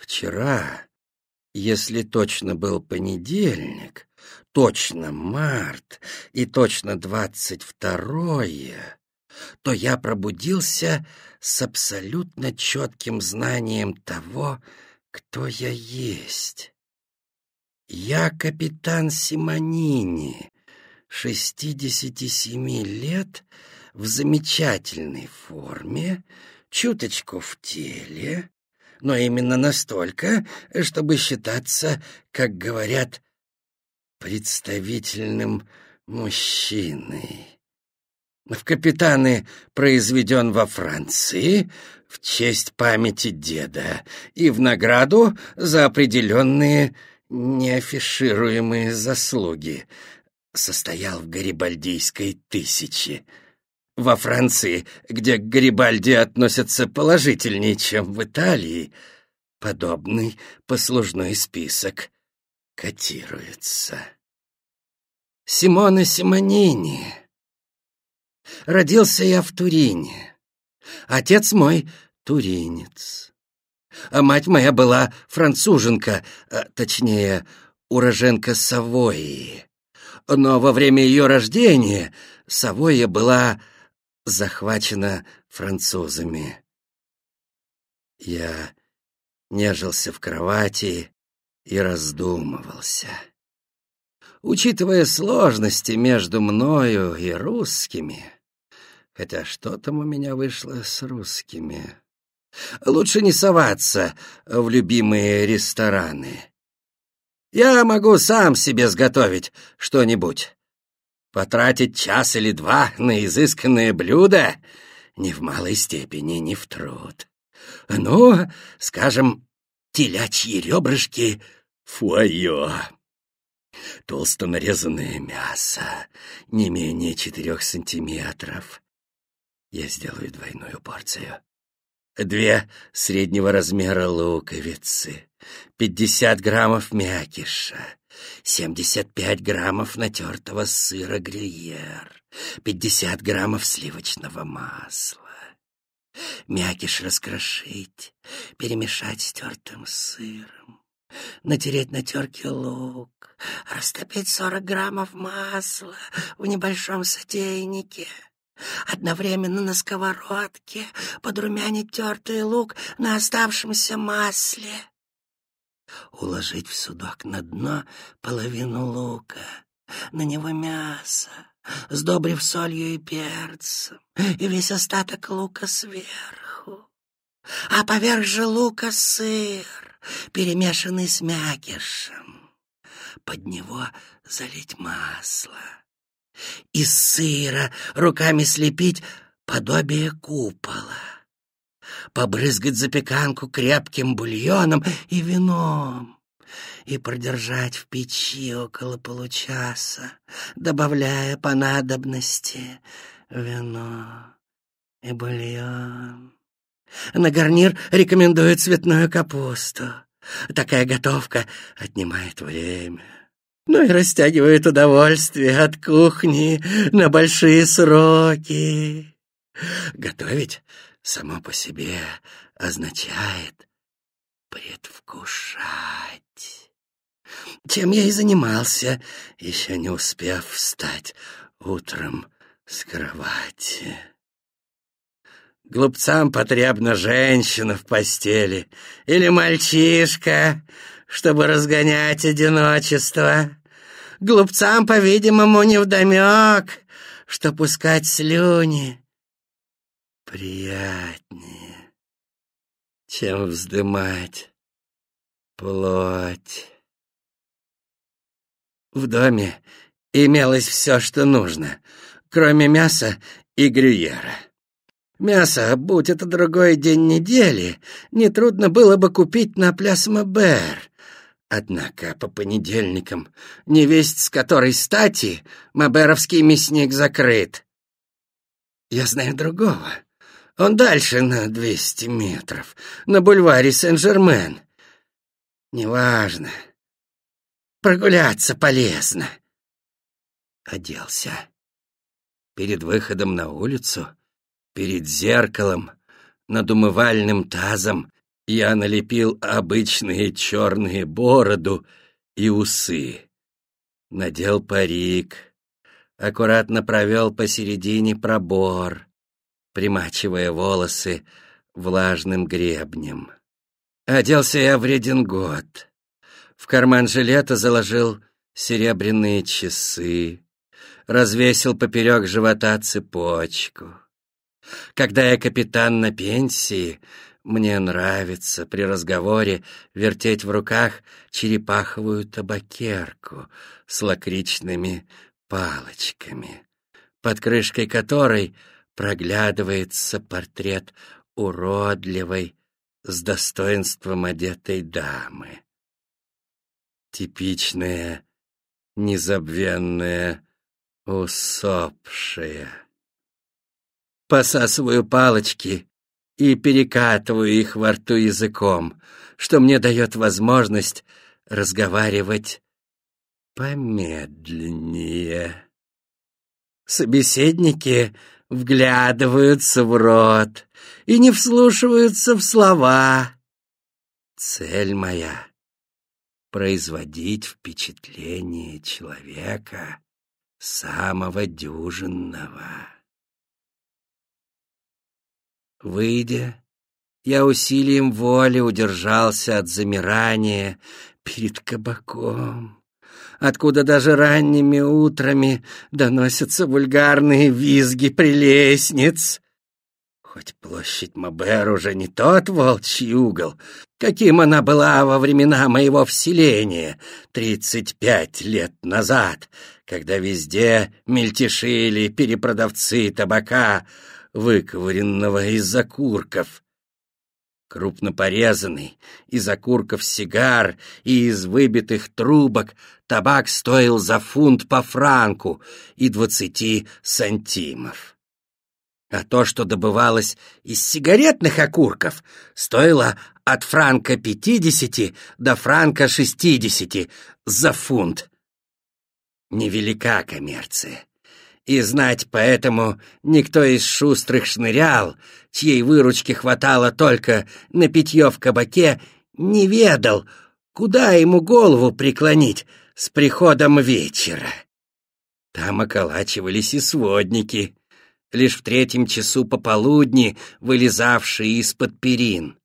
Вчера, если точно был понедельник, точно март и точно двадцать второе, то я пробудился с абсолютно четким знанием того, кто я есть. Я капитан Симонини, шестидесяти семи лет, в замечательной форме, чуточку в теле, но именно настолько, чтобы считаться, как говорят, представительным мужчиной. В капитаны произведен во Франции в честь памяти деда и в награду за определенные неафишируемые заслуги. Состоял в Гарибальдийской тысяче. Во Франции, где к Гарибальди относятся положительнее, чем в Италии, подобный послужной список котируется. Симона Симонини. Родился я в Турине. Отец мой — туринец. А мать моя была француженка, а, точнее, уроженка Савойи. Но во время ее рождения Савойя была захвачена французами. Я нежился в кровати и раздумывался. Учитывая сложности между мною и русскими, хотя что там у меня вышло с русскими, лучше не соваться в любимые рестораны. Я могу сам себе сготовить что-нибудь. Потратить час или два на изысканное блюдо ни в малой степени не в труд. Ну, скажем, телячьи ребрышки фуайо. Толсто нарезанное мясо, не менее четырех сантиметров. Я сделаю двойную порцию. Две среднего размера луковицы, пятьдесят граммов мякиша, семьдесят пять граммов натертого сыра грильер, пятьдесят граммов сливочного масла. Мякиш раскрошить, перемешать с тертым сыром, натереть на терке лук, растопить сорок граммов масла в небольшом сотейнике, одновременно на сковородке подрумянить тертый лук на оставшемся масле, уложить в судок на дно половину лука, на него мясо, сдобрив солью и перцем, и весь остаток лука сверху. А поверх же лука сыр, перемешанный с мякишем. Под него залить масло. Из сыра руками слепить подобие купола. Побрызгать запеканку крепким бульоном и вином и продержать в печи около получаса, добавляя по надобности вино и бульон. На гарнир рекомендуют цветную капусту. Такая готовка отнимает время. Ну и растягивает удовольствие от кухни на большие сроки. Готовить само по себе означает предвкушать чем я и занимался, еще не успев встать утром с кровати. Глупцам потребна женщина в постели или мальчишка, чтобы разгонять одиночество. Глупцам, по-видимому, невдомек, что пускать слюни приятнее, чем вздымать плоть. В доме имелось все, что нужно, кроме мяса и грюйера. Мясо, будь это другой день недели, нетрудно было бы купить на пляс Мабер. Однако по понедельникам, невесть с которой стати, Маберовский мясник закрыт. Я знаю другого. Он дальше на двести метров, на бульваре Сен-Жермен. Неважно. Прогуляться полезно. Оделся. Перед выходом на улицу, перед зеркалом, над умывальным тазом Я налепил обычные черные бороду и усы. Надел парик, аккуратно провел посередине пробор, примачивая волосы влажным гребнем. Оделся я в редингот. В карман жилета заложил серебряные часы, развесил поперек живота цепочку. Когда я капитан на пенсии, мне нравится при разговоре вертеть в руках черепаховую табакерку с лакричными палочками, под крышкой которой проглядывается портрет уродливой, с достоинством одетой дамы. Типичная, незабвенная, усопшая. Посасываю палочки и перекатываю их во рту языком, что мне дает возможность разговаривать помедленнее. Собеседники вглядываются в рот и не вслушиваются в слова. Цель моя — производить впечатление человека самого дюжинного. Выйдя, я усилием воли удержался от замирания перед кабаком откуда даже ранними утрами доносятся вульгарные визги прелестниц. Хоть площадь Мабер уже не тот волчий угол, каким она была во времена моего вселения, тридцать пять лет назад, когда везде мельтешили перепродавцы табака, выковыренного из окурков крупно порезанный, из окурков сигар и из выбитых трубок табак стоил за фунт по франку и двадцати сантимов. А то, что добывалось из сигаретных окурков, стоило от франка пятидесяти до франка шестидесяти за фунт. Невелика коммерция. И знать поэтому никто из шустрых шнырял, чьей выручки хватало только на питье в кабаке, не ведал, куда ему голову преклонить с приходом вечера. Там околачивались и сводники, лишь в третьем часу пополудни вылезавшие из-под перин,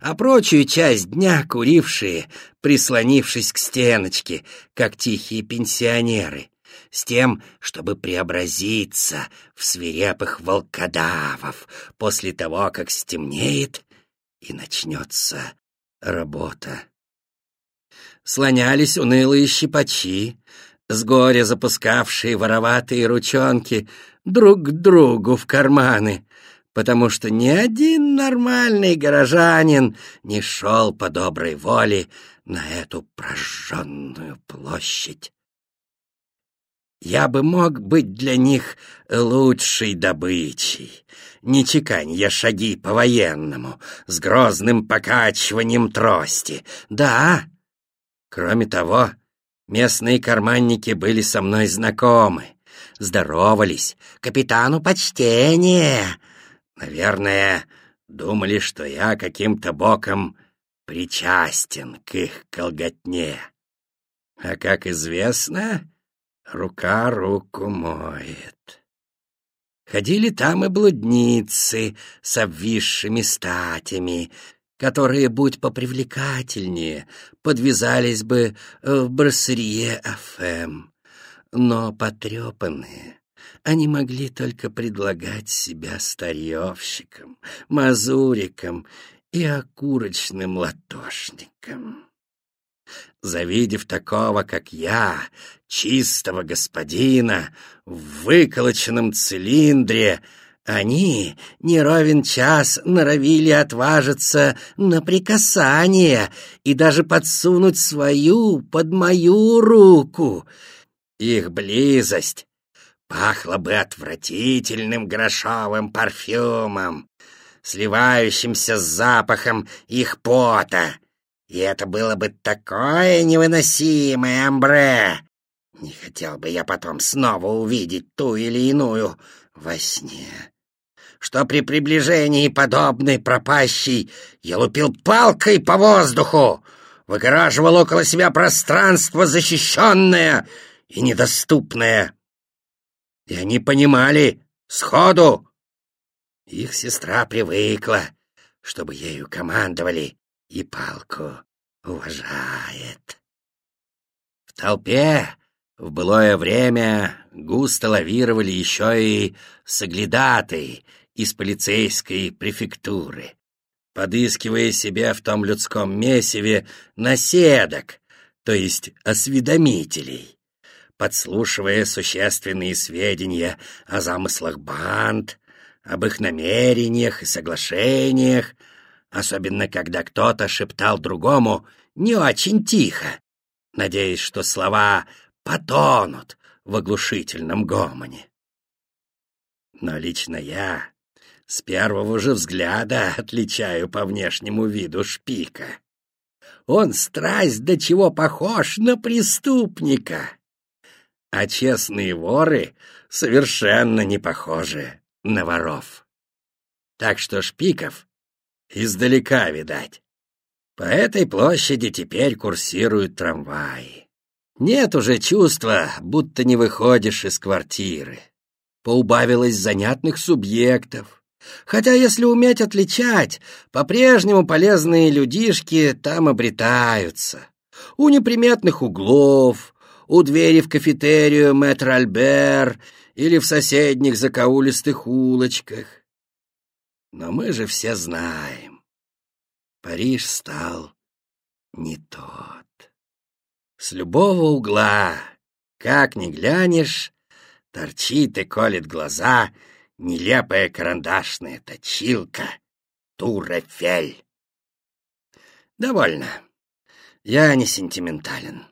а прочую часть дня курившие, прислонившись к стеночке, как тихие пенсионеры, с тем, чтобы преобразиться в свирепых волкодавов после того, как стемнеет и начнется работа. Слонялись унылые щипачи, с горя запускавшие вороватые ручонки друг к другу в карманы, потому что ни один нормальный горожанин не шел по доброй воле на эту прожженную площадь. Я бы мог быть для них лучшей добычей, не чеканья шаги по-военному, с грозным покачиванием трости. Да, кроме того, местные карманники были со мной знакомы, здоровались, капитану почтение. Наверное, думали, что я каким-то боком причастен к их колготне. А как известно, рука руку моет. Ходили там и блудницы с обвисшими статями, которые, будь попривлекательнее, подвязались бы в брасерье Афем. Но потрепанные, они могли только предлагать себя старьевщикам, мазурикам и окурочным латошникам. Завидев такого, как я, чистого господина, в выколоченном цилиндре, они не ровен час норовили отважиться на прикасание и даже подсунуть свою под мою руку. Их близость пахла бы отвратительным грошовым парфюмом, сливающимся с запахом их пота, и это было бы такое невыносимое амбре. Не хотел бы я потом снова увидеть ту или иную во сне. что при приближении подобной пропащей я лупил палкой по воздуху, выгораживал около себя пространство защищенное и недоступное. И они понимали сходу. Их сестра привыкла, чтобы ею командовали, и палку уважает. В толпе в былое время густо лавировали еще и соглядаты из полицейской префектуры, подыскивая себе в том людском месиве наседок, то есть осведомителей, подслушивая существенные сведения о замыслах банд, об их намерениях и соглашениях, особенно когда кто-то шептал другому не очень тихо, надеясь, что слова потонут в оглушительном гомоне. Но лично я с первого же взгляда отличаю по внешнему виду шпика. Он страсть до чего похож на преступника. А честные воры совершенно не похожи на воров. Так что шпиков издалека видать. По этой площади теперь курсируют трамваи. Нет уже чувства, будто не выходишь из квартиры. Поубавилось занятных субъектов. Хотя, если уметь отличать, по-прежнему полезные людишки там обретаются. У неприметных углов, у двери в кафетерию Мэтр Альбер или в соседних закоулистых улочках. Но мы же все знаем, Париж стал не тот. С любого угла, как ни глянешь, торчит и колет глаза нелепая карандашная точилка Турафель. Довольно. Я не сентиментален.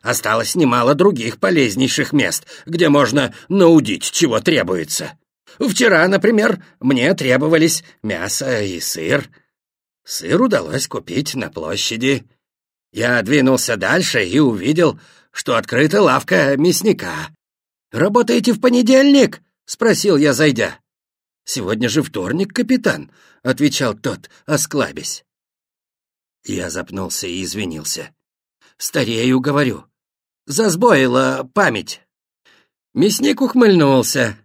Осталось немало других полезнейших мест, где можно наудить, чего требуется. Вчера, например, мне требовались мясо и сыр. Сыр удалось купить на площади. Я двинулся дальше и увидел, что открыта лавка мясника. «Работаете в понедельник?» — спросил я, зайдя. «Сегодня же вторник, капитан», — отвечал тот, осклабясь. Я запнулся и извинился. «Старею, говорю. Засбоила память». Мясник ухмыльнулся.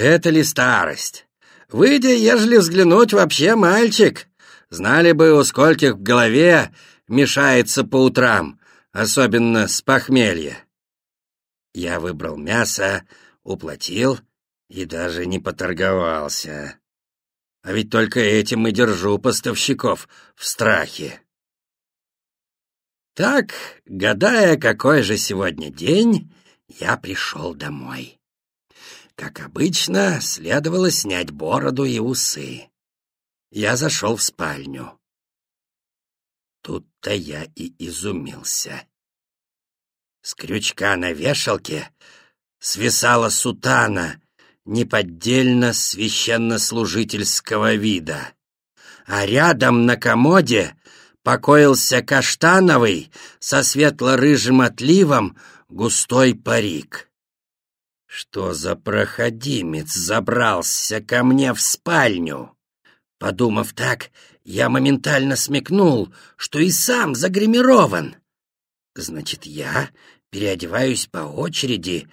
«Это ли старость? Выйдя, ежели взглянуть, вообще мальчик. Знали бы, у скольких в голове мешается по утрам, особенно с похмелья. Я выбрал мясо, уплатил и даже не поторговался. А ведь только этим и держу поставщиков в страхе. Так, гадая, какой же сегодня день, я пришел домой. Как обычно, следовало снять бороду и усы. Я зашел в спальню. Тут-то я и изумился. С крючка на вешалке свисала сутана неподдельно священнослужительского вида, а рядом на комоде покоился каштановый со светло-рыжим отливом густой парик. Что за проходимец забрался ко мне в спальню? Подумав так, я моментально смекнул, что и сам загримирован. Значит, я переодеваюсь по очереди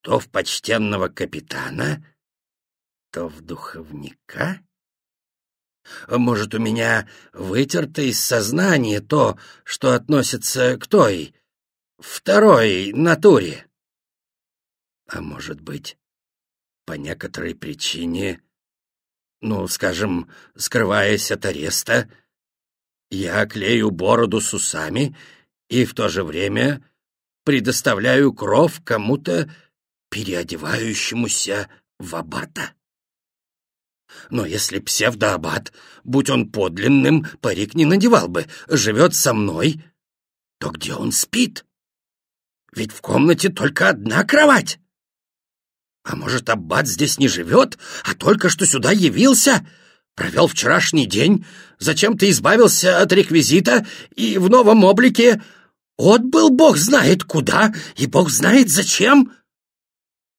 то в почтенного капитана, то в духовника? Может, у меня вытерто из сознания то, что относится к той, второй натуре? А может быть, по некоторой причине ну, скажем, скрываясь от ареста, я клею бороду с усами и в то же время предоставляю кров кому-то, переодевающемуся в аббата. Но если псевдоаббат, будь он подлинным, парик не надевал бы, живет со мной, то где он спит? Ведь в комнате только одна кровать. А может, Аббат здесь не живет, а только что сюда явился? Провел вчерашний день, зачем-то избавился от реквизита и в новом облике отбыл бог знает куда и бог знает зачем?»